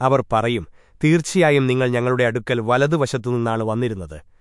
അവർ പറയും തീർച്ചയായും നിങ്ങൾ ഞങ്ങളുടെ അടുക്കൽ വലതുവശത്തുനിന്നാണ് വന്നിരുന്നത്.